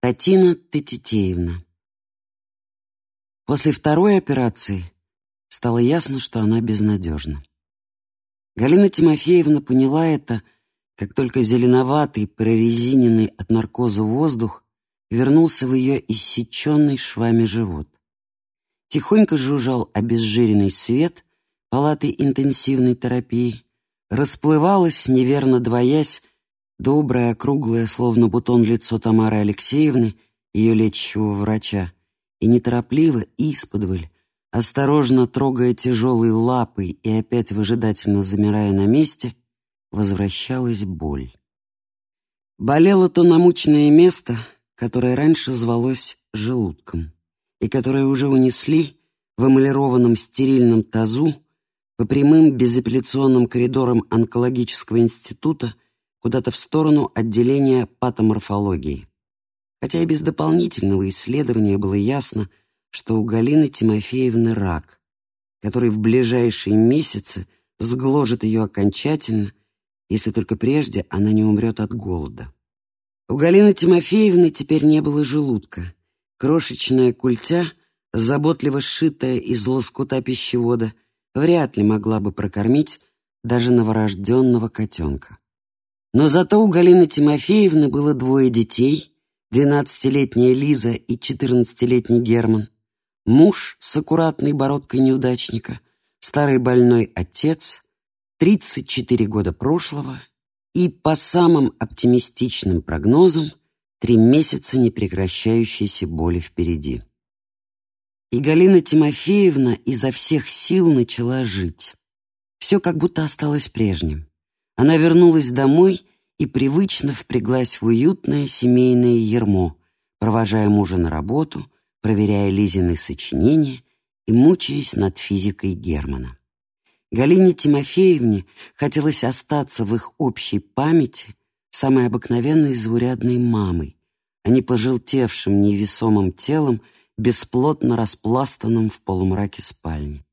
Татина Тетитеевна. После второй операции стало ясно, что она безнадежна. Галина Тимофеевна поняла это, как только зеленоватый, прорезиненный от наркоза воздух вернулся в ее иссеченный швами живот. Тихонько жужжал обезжиренный свет палаты интенсивной терапии, расплывалась, неверно двоясь, Доброе, круглое, словно бутон лицо Тамары Алексеевны, ее лечащего врача, и неторопливо, исподволь, осторожно трогая тяжелой лапой и опять выжидательно замирая на месте, возвращалась боль. Болело то намученное место, которое раньше звалось желудком, и которое уже унесли в эмалированном стерильном тазу по прямым безапелляционным коридорам онкологического института куда-то в сторону отделения патоморфологии. Хотя и без дополнительного исследования было ясно, что у Галины Тимофеевны рак, который в ближайшие месяцы сгложит ее окончательно, если только прежде она не умрет от голода. У Галины Тимофеевны теперь не было желудка. Крошечная культя, заботливо сшитая из лоскута пищевода, вряд ли могла бы прокормить даже новорожденного котенка. Но зато у Галины Тимофеевны было двое детей, двенадцатилетняя Лиза и четырнадцатилетний Герман, муж с аккуратной бородкой неудачника, старый больной отец, 34 года прошлого и, по самым оптимистичным прогнозам, три месяца непрекращающейся боли впереди. И Галина Тимофеевна изо всех сил начала жить. Все как будто осталось прежним. Она вернулась домой и привычно впряглась в уютное семейное ермо, провожая мужа на работу, проверяя Лизины сочинения и мучаясь над физикой Германа. Галине Тимофеевне хотелось остаться в их общей памяти самой обыкновенной заурядной мамой, а не пожелтевшим невесомым телом, бесплотно распластанным в полумраке спальни.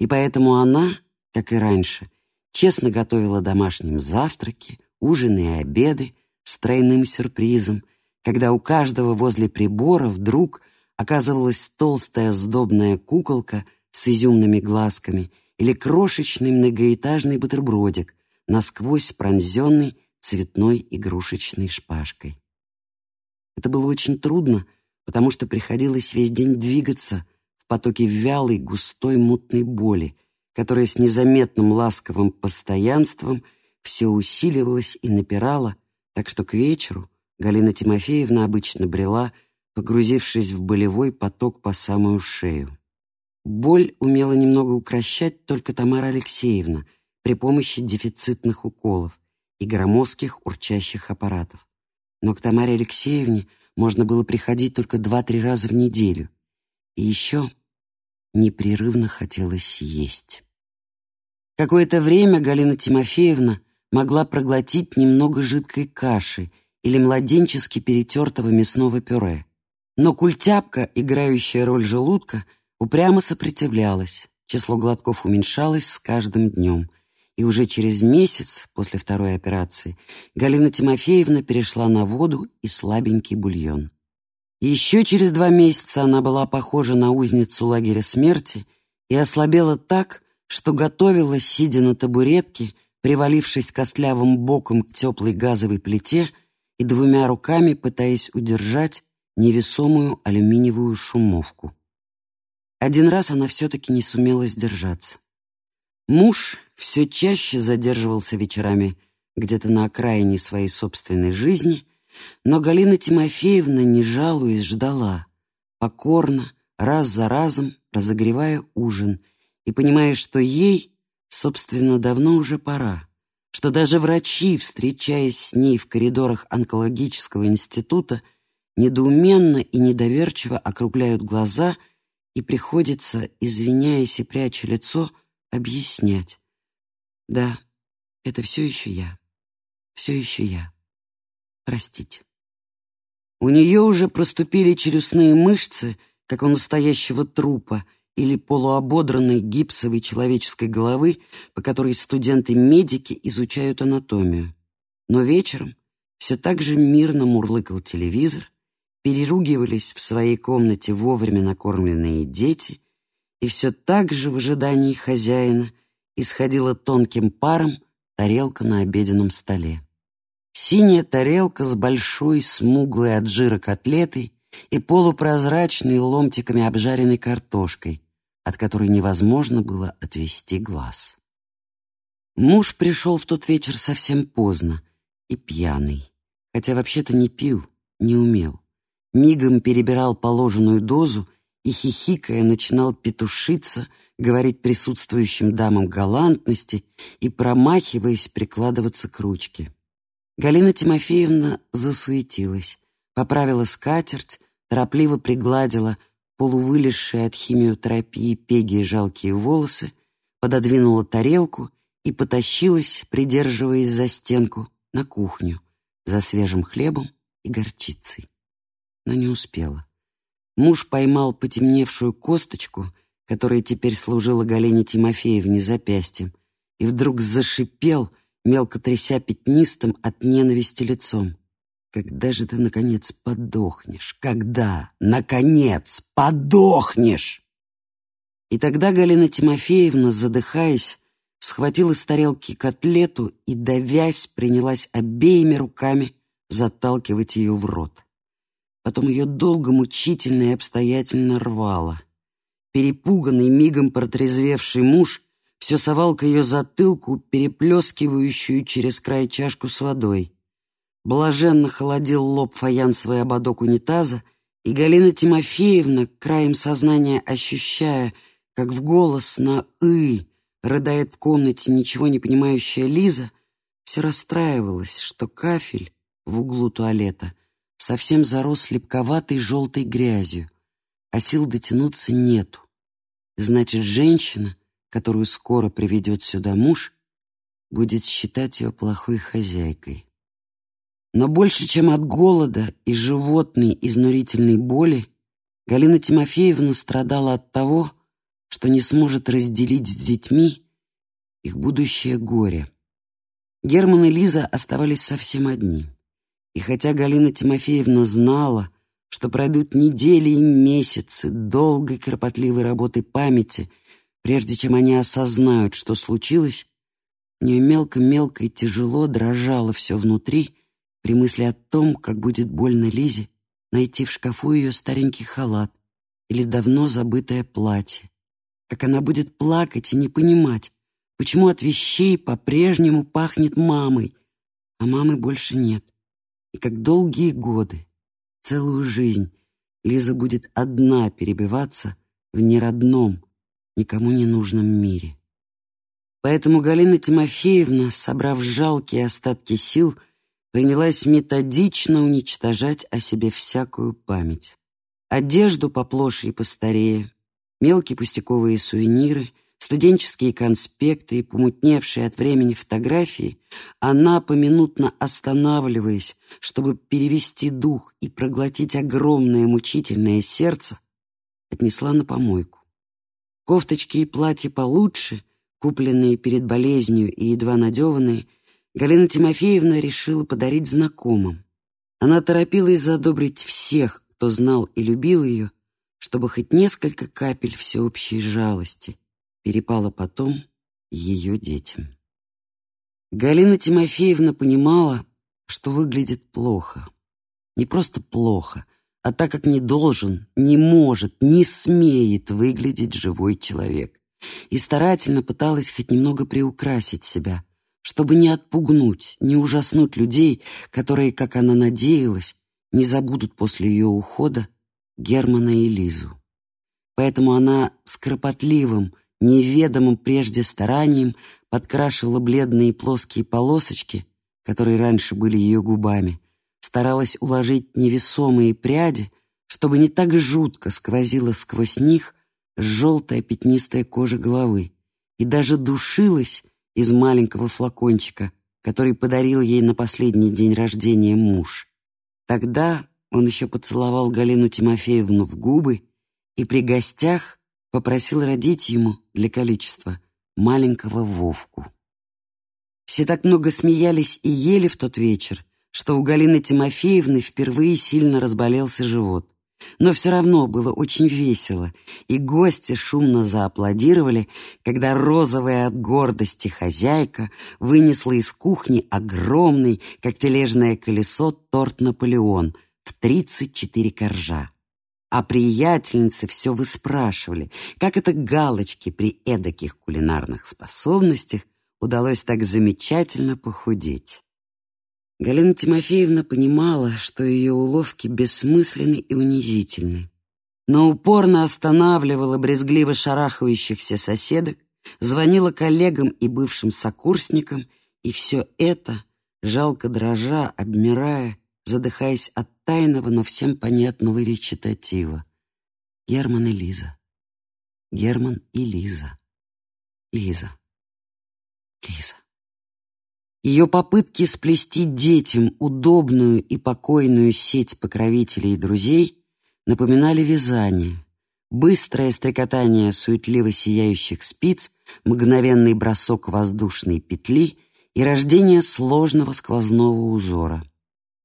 И поэтому она, как и раньше, честно готовила домашним завтраки, ужины и обеды с тройным сюрпризом, когда у каждого возле прибора вдруг оказывалась толстая сдобная куколка с изюмными глазками или крошечный многоэтажный бутербродик, насквозь пронзенный цветной игрушечной шпажкой. Это было очень трудно, потому что приходилось весь день двигаться в потоке вялой, густой, мутной боли, которая с незаметным ласковым постоянством все усиливалась и напирала, так что к вечеру Галина Тимофеевна обычно брела, погрузившись в болевой поток по самую шею. Боль умела немного укращать только Тамара Алексеевна при помощи дефицитных уколов и громоздких урчащих аппаратов. Но к Тамаре Алексеевне можно было приходить только два-три раза в неделю. И еще непрерывно хотелось есть. Какое-то время Галина Тимофеевна могла проглотить немного жидкой каши или младенчески перетертого мясного пюре. Но культяпка, играющая роль желудка, упрямо сопротивлялась. Число глотков уменьшалось с каждым днем. И уже через месяц после второй операции Галина Тимофеевна перешла на воду и слабенький бульон. Еще через два месяца она была похожа на узницу лагеря смерти и ослабела так, что готовила, сидя на табуретке, привалившись костлявым боком к теплой газовой плите и двумя руками пытаясь удержать невесомую алюминиевую шумовку. Один раз она все-таки не сумела сдержаться. Муж все чаще задерживался вечерами где-то на окраине своей собственной жизни — но Галина Тимофеевна, не жалуясь, ждала, покорно, раз за разом разогревая ужин и понимая, что ей, собственно, давно уже пора, что даже врачи, встречаясь с ней в коридорах онкологического института, недоуменно и недоверчиво округляют глаза и приходится, извиняясь и пряча лицо, объяснять. Да, это все еще я, все еще я простить. У нее уже проступили челюстные мышцы, как у настоящего трупа или полуободранной гипсовой человеческой головы, по которой студенты-медики изучают анатомию. Но вечером все так же мирно мурлыкал телевизор, переругивались в своей комнате вовремя накормленные дети, и все так же в ожидании хозяина исходила тонким паром тарелка на обеденном столе. Синяя тарелка с большой, смуглой от жира котлетой и полупрозрачной ломтиками обжаренной картошкой, от которой невозможно было отвести глаз. Муж пришел в тот вечер совсем поздно и пьяный, хотя вообще-то не пил, не умел. Мигом перебирал положенную дозу и, хихикая, начинал петушиться, говорить присутствующим дамам галантности и, промахиваясь, прикладываться к ручке. Галина Тимофеевна засуетилась, поправила скатерть, торопливо пригладила полувылезшие от химиотерапии пеги жалкие волосы, пододвинула тарелку и потащилась, придерживаясь за стенку, на кухню за свежим хлебом и горчицей. Но не успела. Муж поймал потемневшую косточку, которая теперь служила Галине Тимофеевне запястьем, и вдруг зашипел, мелко тряся пятнистым от ненависти лицом. «Когда же ты, наконец, подохнешь? Когда, наконец, подохнешь?» И тогда Галина Тимофеевна, задыхаясь, схватила с тарелки котлету и, давясь, принялась обеими руками заталкивать ее в рот. Потом ее долго, мучительно и обстоятельно рвало. Перепуганный, мигом протрезвевший муж все совал к ее затылку, переплескивающую через край чашку с водой. Блаженно холодил лоб фаянсовый ободок унитаза, и Галина Тимофеевна, краем сознания ощущая, как в голос на «ы» рыдает в комнате ничего не понимающая Лиза, все расстраивалась, что кафель в углу туалета совсем зарос липковатой желтой грязью, а сил дотянуться нету. Значит, женщина, которую скоро приведет сюда муж, будет считать ее плохой хозяйкой. Но больше, чем от голода и животной изнурительной боли, Галина Тимофеевна страдала от того, что не сможет разделить с детьми их будущее горе. Герман и Лиза оставались совсем одни. И хотя Галина Тимофеевна знала, что пройдут недели и месяцы долгой кропотливой работы памяти, прежде чем они осознают, что случилось, у нее мелко-мелко и тяжело дрожало все внутри при мысли о том, как будет больно Лизе найти в шкафу ее старенький халат или давно забытое платье, как она будет плакать и не понимать, почему от вещей по-прежнему пахнет мамой, а мамы больше нет. И как долгие годы, целую жизнь, Лиза будет одна перебиваться в неродном, никому не нужном мире. Поэтому Галина Тимофеевна, собрав жалкие остатки сил, принялась методично уничтожать о себе всякую память. Одежду поплоше и постарее, мелкие пустяковые сувениры, студенческие конспекты и помутневшие от времени фотографии, она, поминутно останавливаясь, чтобы перевести дух и проглотить огромное мучительное сердце, отнесла на помойку. Кофточки и платья получше, купленные перед болезнью и едва надеванные, Галина Тимофеевна решила подарить знакомым. Она торопилась задобрить всех, кто знал и любил ее, чтобы хоть несколько капель всеобщей жалости перепало потом ее детям. Галина Тимофеевна понимала, что выглядит плохо. Не просто плохо, а так как не должен, не может, не смеет выглядеть живой человек. И старательно пыталась хоть немного приукрасить себя, чтобы не отпугнуть, не ужаснуть людей, которые, как она надеялась, не забудут после ее ухода Германа и Лизу. Поэтому она с кропотливым, неведомым прежде старанием подкрашивала бледные плоские полосочки, которые раньше были ее губами, старалась уложить невесомые пряди, чтобы не так жутко сквозила сквозь них желтая пятнистая кожа головы, и даже душилась из маленького флакончика, который подарил ей на последний день рождения муж. Тогда он еще поцеловал Галину Тимофеевну в губы и при гостях попросил родить ему для количества маленького Вовку. Все так много смеялись и ели в тот вечер, что у Галины Тимофеевны впервые сильно разболелся живот. Но все равно было очень весело, и гости шумно зааплодировали, когда розовая от гордости хозяйка вынесла из кухни огромный, как тележное колесо, торт «Наполеон» в 34 коржа. А приятельницы все выспрашивали, как это галочки при эдаких кулинарных способностях удалось так замечательно похудеть. Галина Тимофеевна понимала, что ее уловки бессмысленны и унизительны, но упорно останавливала брезгливо шарахающихся соседок, звонила коллегам и бывшим сокурсникам, и все это, жалко дрожа, обмирая, задыхаясь от тайного, но всем понятного речитатива. Герман и Лиза. Герман и Лиза. Лиза. Лиза. Ее попытки сплести детям удобную и покойную сеть покровителей и друзей напоминали вязание. Быстрое стрекотание суетливо сияющих спиц, мгновенный бросок воздушной петли и рождение сложного сквозного узора.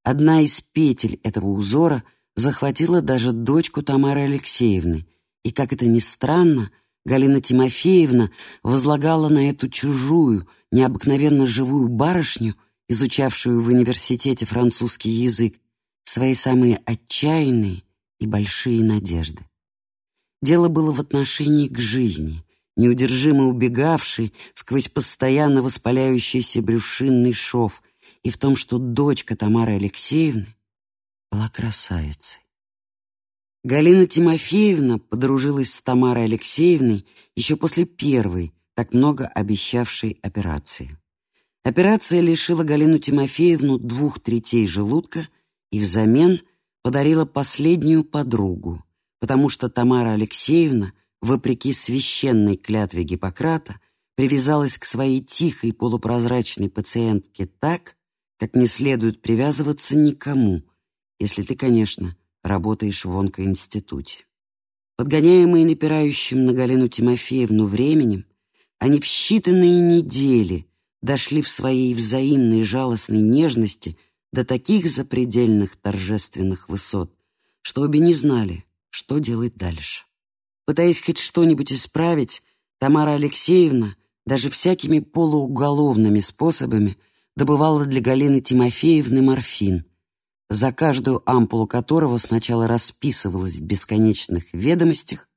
Одна из петель этого узора захватила даже дочку Тамары Алексеевны, и, как это ни странно, Галина Тимофеевна возлагала на эту чужую, необыкновенно живую барышню, изучавшую в университете французский язык, свои самые отчаянные и большие надежды. Дело было в отношении к жизни, неудержимо убегавшей сквозь постоянно воспаляющийся брюшинный шов, и в том, что дочка Тамары Алексеевны была красавицей. Галина Тимофеевна подружилась с Тамарой Алексеевной еще после первой, так много обещавшей операции. Операция лишила Галину Тимофеевну двух третей желудка и взамен подарила последнюю подругу, потому что Тамара Алексеевна, вопреки священной клятве Гиппократа, привязалась к своей тихой полупрозрачной пациентке так, как не следует привязываться никому, если ты, конечно, работаешь в онкоинституте. Подгоняемые напирающим на Галину Тимофеевну временем, они в считанные недели дошли в своей взаимной жалостной нежности до таких запредельных торжественных высот, что обе не знали, что делать дальше. Пытаясь хоть что-нибудь исправить, Тамара Алексеевна даже всякими полууголовными способами добывала для Галины Тимофеевны морфин, за каждую ампулу которого сначала расписывалась в бесконечных ведомостях,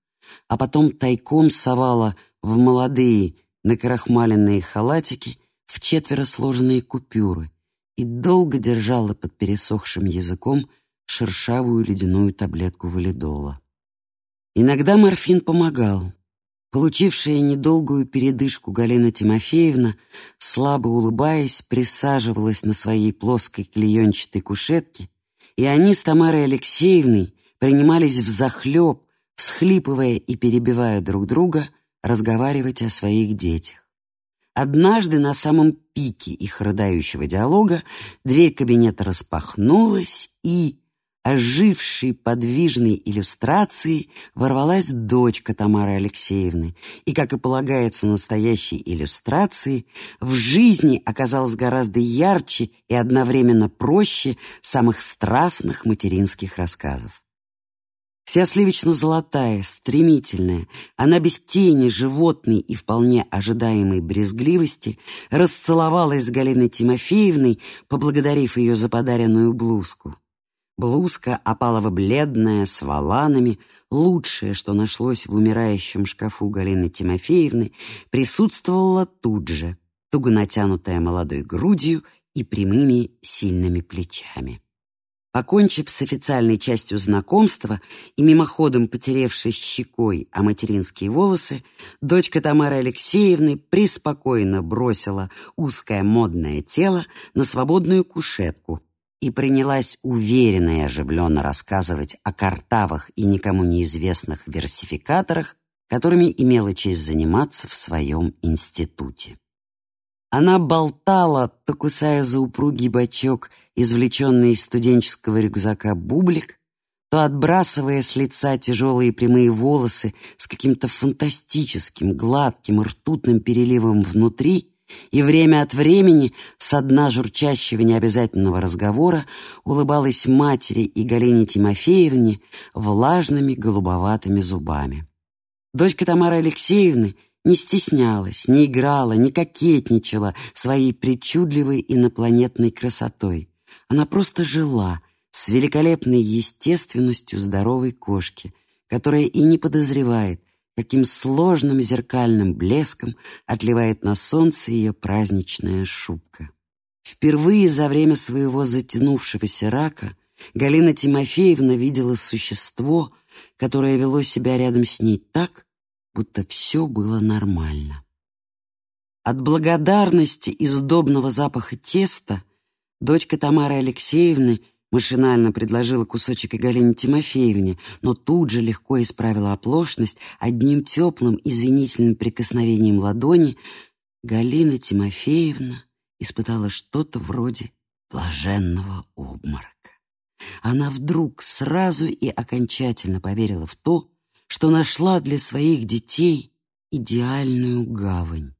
а потом тайком совала в молодые накрахмаленные халатики в четверо сложенные купюры и долго держала под пересохшим языком шершавую ледяную таблетку валидола. Иногда морфин помогал, Получившая недолгую передышку Галина Тимофеевна, слабо улыбаясь, присаживалась на своей плоской клеенчатой кушетке, и они с Тамарой Алексеевной принимались взахлеб, всхлипывая и перебивая друг друга, разговаривать о своих детях. Однажды на самом пике их рыдающего диалога дверь кабинета распахнулась, и ожившей подвижной иллюстрацией ворвалась дочка Тамары Алексеевны, и, как и полагается настоящей иллюстрации, в жизни оказалась гораздо ярче и одновременно проще самых страстных материнских рассказов. Вся сливочно-золотая, стремительная, она без тени животной и вполне ожидаемой брезгливости расцеловалась с Галиной Тимофеевной, поблагодарив ее за подаренную блузку. Блузка опалово-бледная, с воланами, лучшее, что нашлось в умирающем шкафу Галины Тимофеевны, присутствовала тут же, туго натянутая молодой грудью и прямыми сильными плечами. Покончив с официальной частью знакомства и мимоходом потеревшись щекой о материнские волосы, дочка Тамары Алексеевны преспокойно бросила узкое модное тело на свободную кушетку, и принялась уверенно и оживленно рассказывать о картавых и никому неизвестных версификаторах, которыми имела честь заниматься в своем институте. Она болтала, то кусая за упругий бочок, извлеченный из студенческого рюкзака бублик, то отбрасывая с лица тяжелые прямые волосы с каким-то фантастическим, гладким, ртутным переливом внутри и время от времени со дна журчащего необязательного разговора улыбалась матери и Галине Тимофеевне влажными голубоватыми зубами. Дочка Тамары Алексеевны не стеснялась, не играла, не кокетничала своей причудливой инопланетной красотой. Она просто жила с великолепной естественностью здоровой кошки, которая и не подозревает, каким сложным зеркальным блеском отливает на солнце ее праздничная шубка. Впервые за время своего затянувшегося рака Галина Тимофеевна видела существо, которое вело себя рядом с ней так, будто все было нормально. От благодарности и сдобного запаха теста дочка Тамары Алексеевны Машинально предложила кусочек и Галине Тимофеевне, но тут же легко исправила оплошность одним теплым извинительным прикосновением ладони. Галина Тимофеевна испытала что-то вроде блаженного обморока. Она вдруг сразу и окончательно поверила в то, что нашла для своих детей идеальную гавань.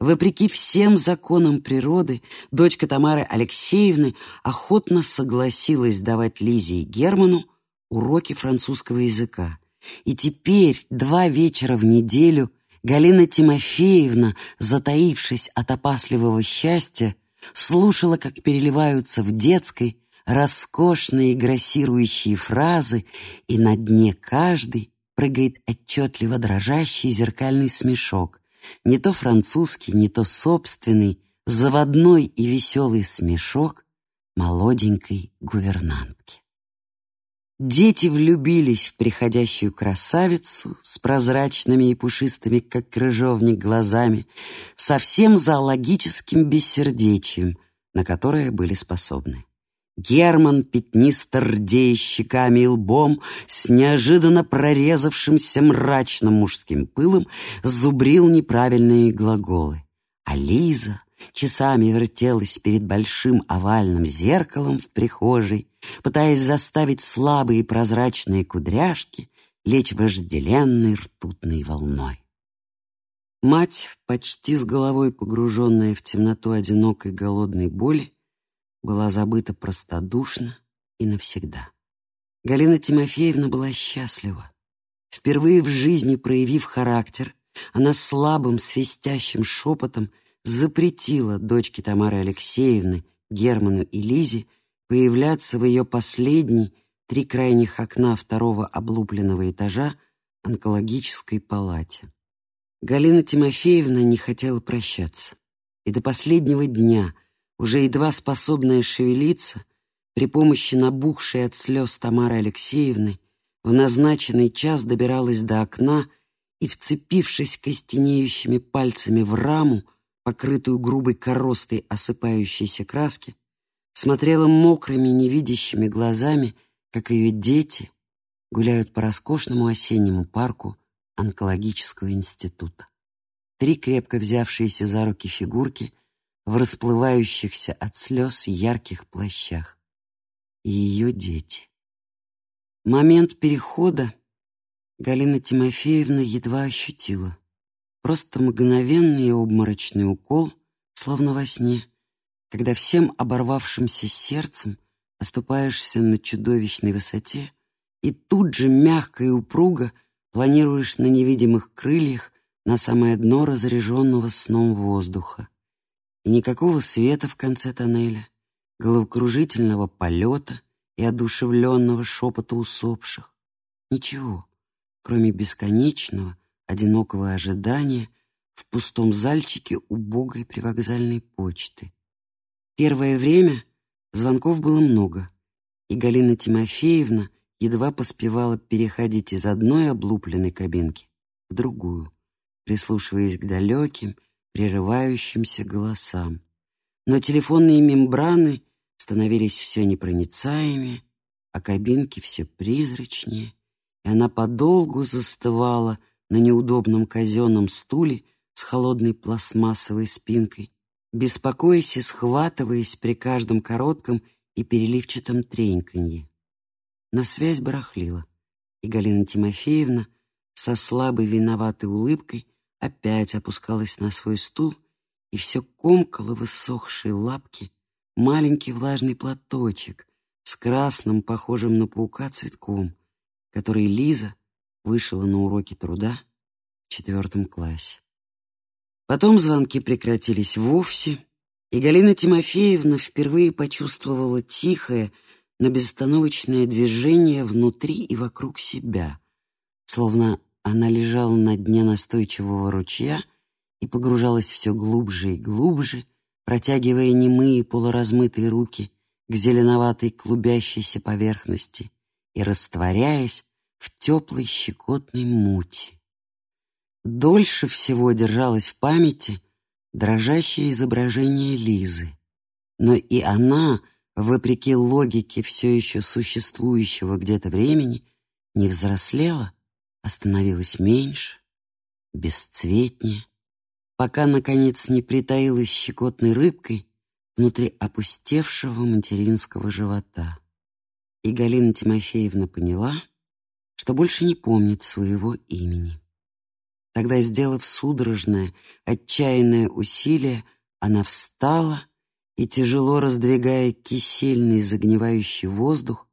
Вопреки всем законам природы, дочка Тамары Алексеевны охотно согласилась давать Лизе и Герману уроки французского языка. И теперь, два вечера в неделю, Галина Тимофеевна, затаившись от опасливого счастья, слушала, как переливаются в детской роскошные грассирующие фразы, и на дне каждой прыгает отчетливо дрожащий зеркальный смешок — не то французский, не то собственный, заводной и веселый смешок молоденькой гувернантки. Дети влюбились в приходящую красавицу с прозрачными и пушистыми, как крыжовник, глазами, со всем зоологическим бессердечием, на которое были способны. Герман, пятнисто рдея щеками и лбом, с неожиданно прорезавшимся мрачным мужским пылом, зубрил неправильные глаголы. А Лиза часами вертелась перед большим овальным зеркалом в прихожей, пытаясь заставить слабые прозрачные кудряшки лечь вожделенной ртутной волной. Мать, почти с головой погруженная в темноту одинокой голодной боли, была забыта простодушно и навсегда. Галина Тимофеевна была счастлива. Впервые в жизни проявив характер, она слабым свистящим шепотом запретила дочке Тамары Алексеевны, Герману и Лизе появляться в ее последней три крайних окна второго облупленного этажа онкологической палате. Галина Тимофеевна не хотела прощаться. И до последнего дня — уже едва способная шевелиться, при помощи набухшей от слез Тамары Алексеевны, в назначенный час добиралась до окна и, вцепившись костенеющими пальцами в раму, покрытую грубой коростой осыпающейся краски, смотрела мокрыми невидящими глазами, как ее дети гуляют по роскошному осеннему парку онкологического института. Три крепко взявшиеся за руки фигурки в расплывающихся от слез ярких плащах. И ее дети. Момент перехода Галина Тимофеевна едва ощутила. Просто мгновенный обморочный укол, словно во сне, когда всем оборвавшимся сердцем оступаешься на чудовищной высоте и тут же мягко и упруго планируешь на невидимых крыльях на самое дно разреженного сном воздуха и никакого света в конце тоннеля, головокружительного полета и одушевленного шепота усопших. Ничего, кроме бесконечного, одинокого ожидания в пустом зальчике убогой привокзальной почты. Первое время звонков было много, и Галина Тимофеевна едва поспевала переходить из одной облупленной кабинки в другую, прислушиваясь к далеким, прерывающимся голосам. Но телефонные мембраны становились все непроницаемее, а кабинки все призрачнее, и она подолгу застывала на неудобном казенном стуле с холодной пластмассовой спинкой, беспокоясь и схватываясь при каждом коротком и переливчатом треньканье. Но связь барахлила, и Галина Тимофеевна со слабой виноватой улыбкой опять опускалась на свой стул и все комкало высохшие лапки маленький влажный платочек с красным, похожим на паука, цветком, который Лиза вышила на уроке труда в четвертом классе. Потом звонки прекратились вовсе, и Галина Тимофеевна впервые почувствовала тихое, но безостановочное движение внутри и вокруг себя, словно она лежала на дне настойчивого ручья и погружалась все глубже и глубже, протягивая немые полуразмытые руки к зеленоватой клубящейся поверхности и растворяясь в теплой щекотной мути. Дольше всего держалось в памяти дрожащее изображение Лизы, но и она, вопреки логике все еще существующего где-то времени, не взрослела, а становилась меньше, бесцветнее, пока, наконец, не притаилась щекотной рыбкой внутри опустевшего материнского живота. И Галина Тимофеевна поняла, что больше не помнит своего имени. Тогда, сделав судорожное, отчаянное усилие, она встала и, тяжело раздвигая кисельный загнивающий воздух,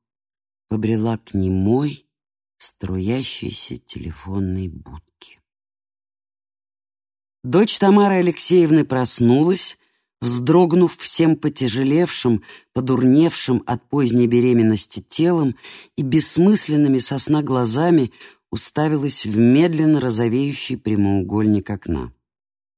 побрела к немой, струящейся телефонной будке. Дочь Тамары Алексеевны проснулась, вздрогнув всем потяжелевшим, подурневшим от поздней беременности телом и бессмысленными сосна глазами уставилась в медленно розовеющий прямоугольник окна.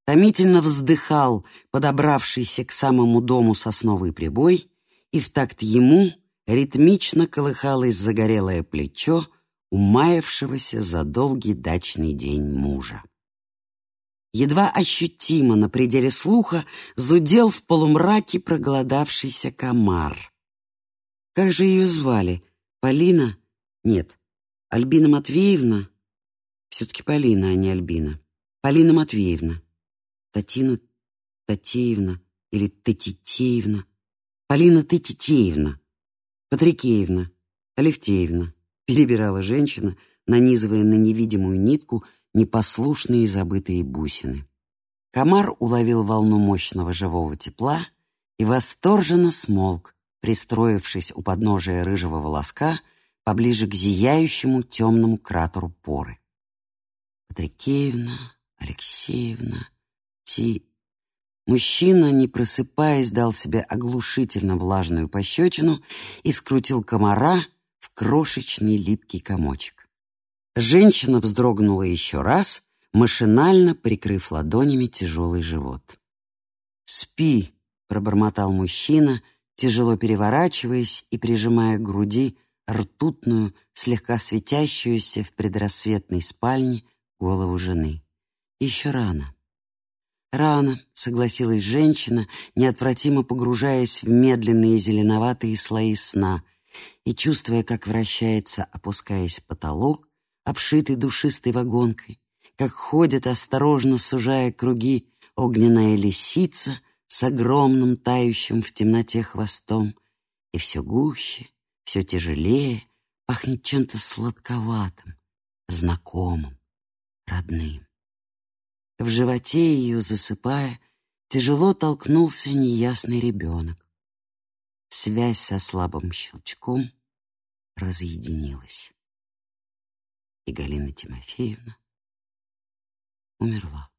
Томительно вздыхал подобравшийся к самому дому сосновый прибой, и в такт ему ритмично колыхалось загорелое плечо умаявшегося за долгий дачный день мужа едва ощутимо на пределе слуха зудел в полумраке проголодавшийся комар. Как же ее звали? Полина? Нет. Альбина Матвеевна? Все-таки Полина, а не Альбина. Полина Матвеевна. Татина Татеевна или Татитеевна. Полина Татитеевна. Патрикеевна. Алевтеевна. Перебирала женщина, нанизывая на невидимую нитку — непослушные забытые бусины. Комар уловил волну мощного живого тепла и восторженно смолк, пристроившись у подножия рыжего волоска поближе к зияющему темному кратеру поры. Патрикеевна, Алексеевна, Ти... Мужчина, не просыпаясь, дал себе оглушительно влажную пощечину и скрутил комара крошечный липкий комочек. Женщина вздрогнула еще раз, машинально прикрыв ладонями тяжелый живот. «Спи», — пробормотал мужчина, тяжело переворачиваясь и прижимая к груди ртутную, слегка светящуюся в предрассветной спальне голову жены. «Еще рано». «Рано», — согласилась женщина, неотвратимо погружаясь в медленные зеленоватые слои сна и чувствуя, как вращается, опускаясь потолок, обшитый душистой вагонкой, как ходит, осторожно сужая круги, огненная лисица с огромным тающим в темноте хвостом, и все гуще, все тяжелее пахнет чем-то сладковатым, знакомым, родным. В животе ее, засыпая, тяжело толкнулся неясный ребенок. Связь со слабым щелчком разъединилась и Галина Тимофеевна умерла.